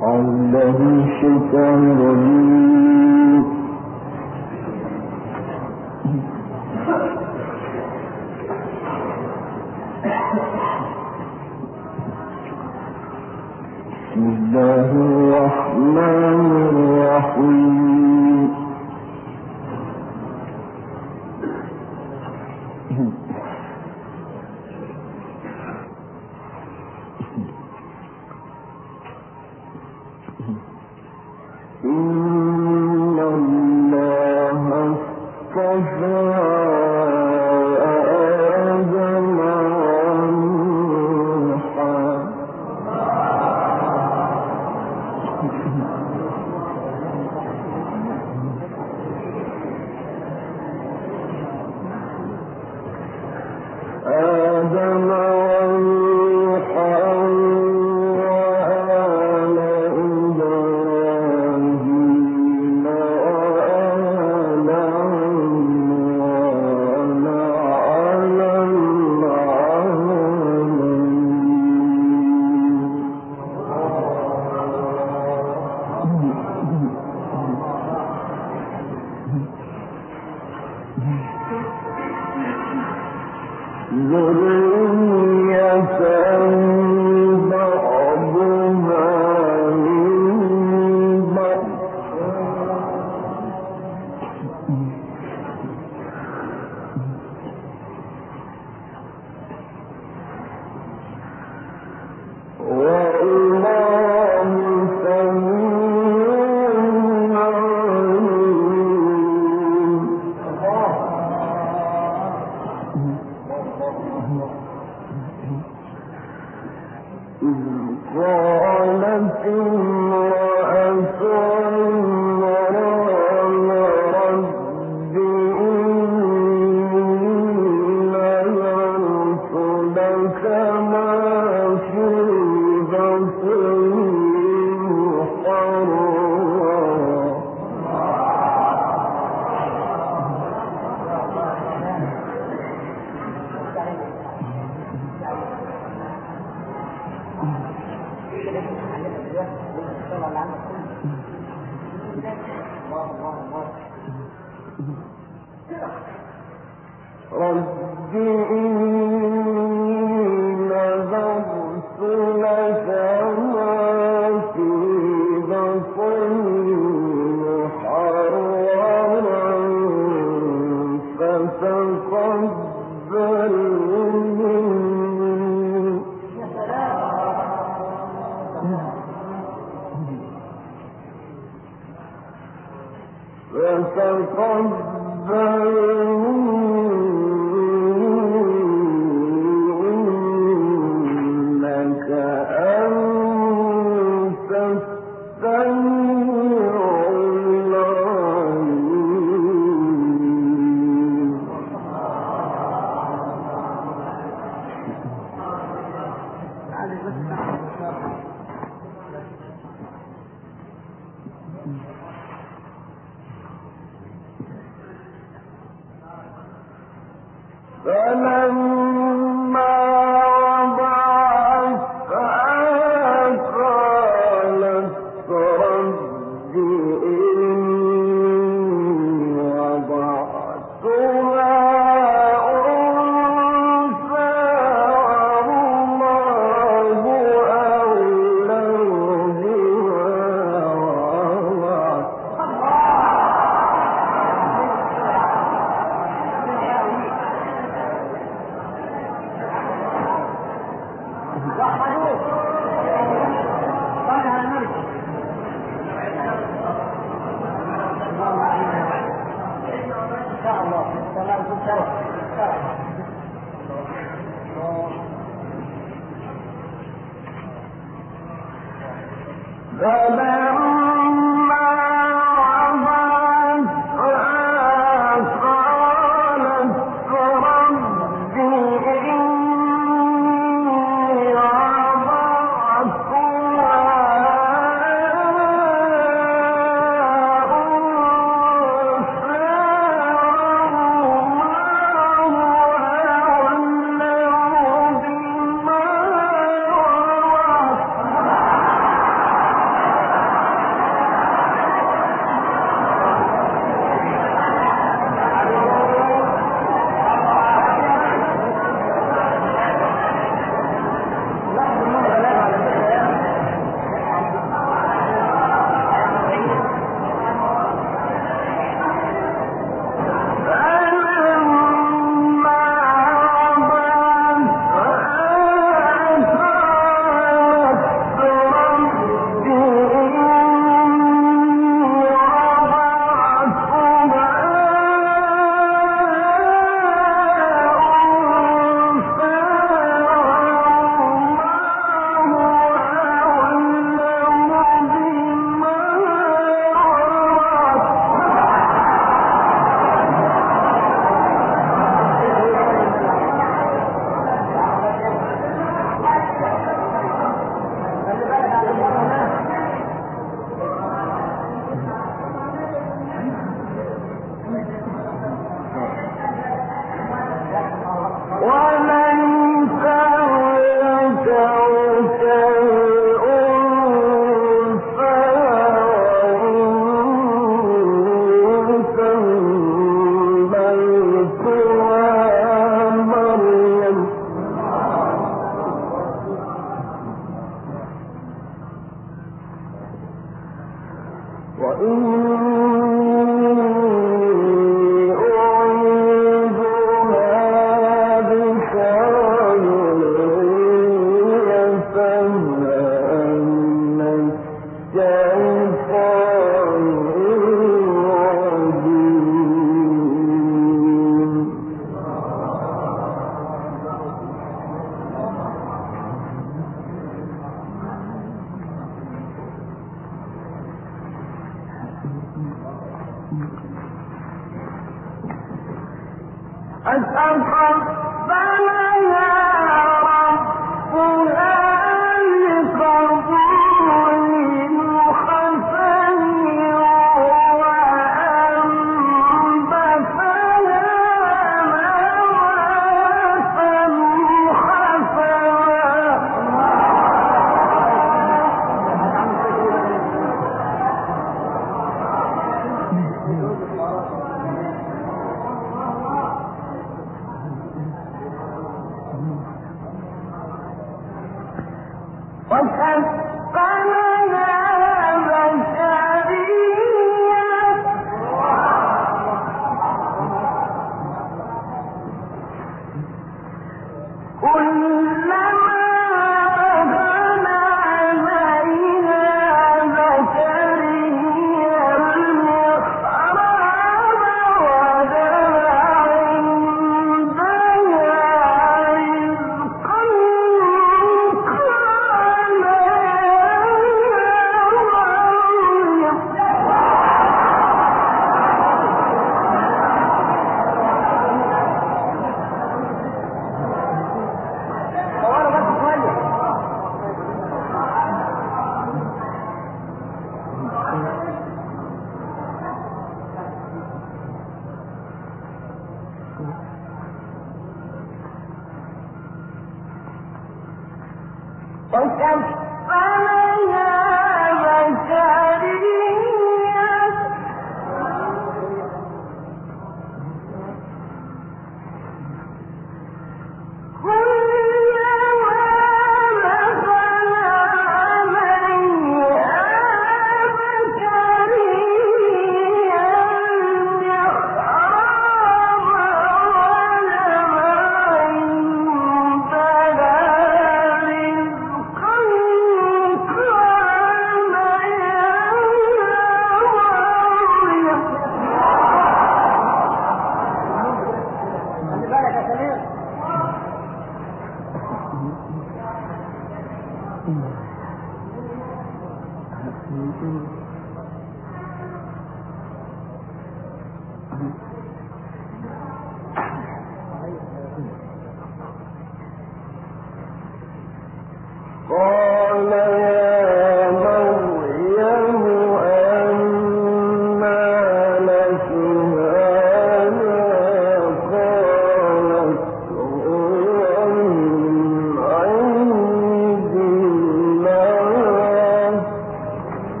الله الرحمن الرحيم. عذاب فمن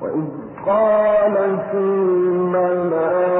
وإذ قال في الملائكة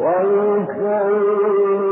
ويكلم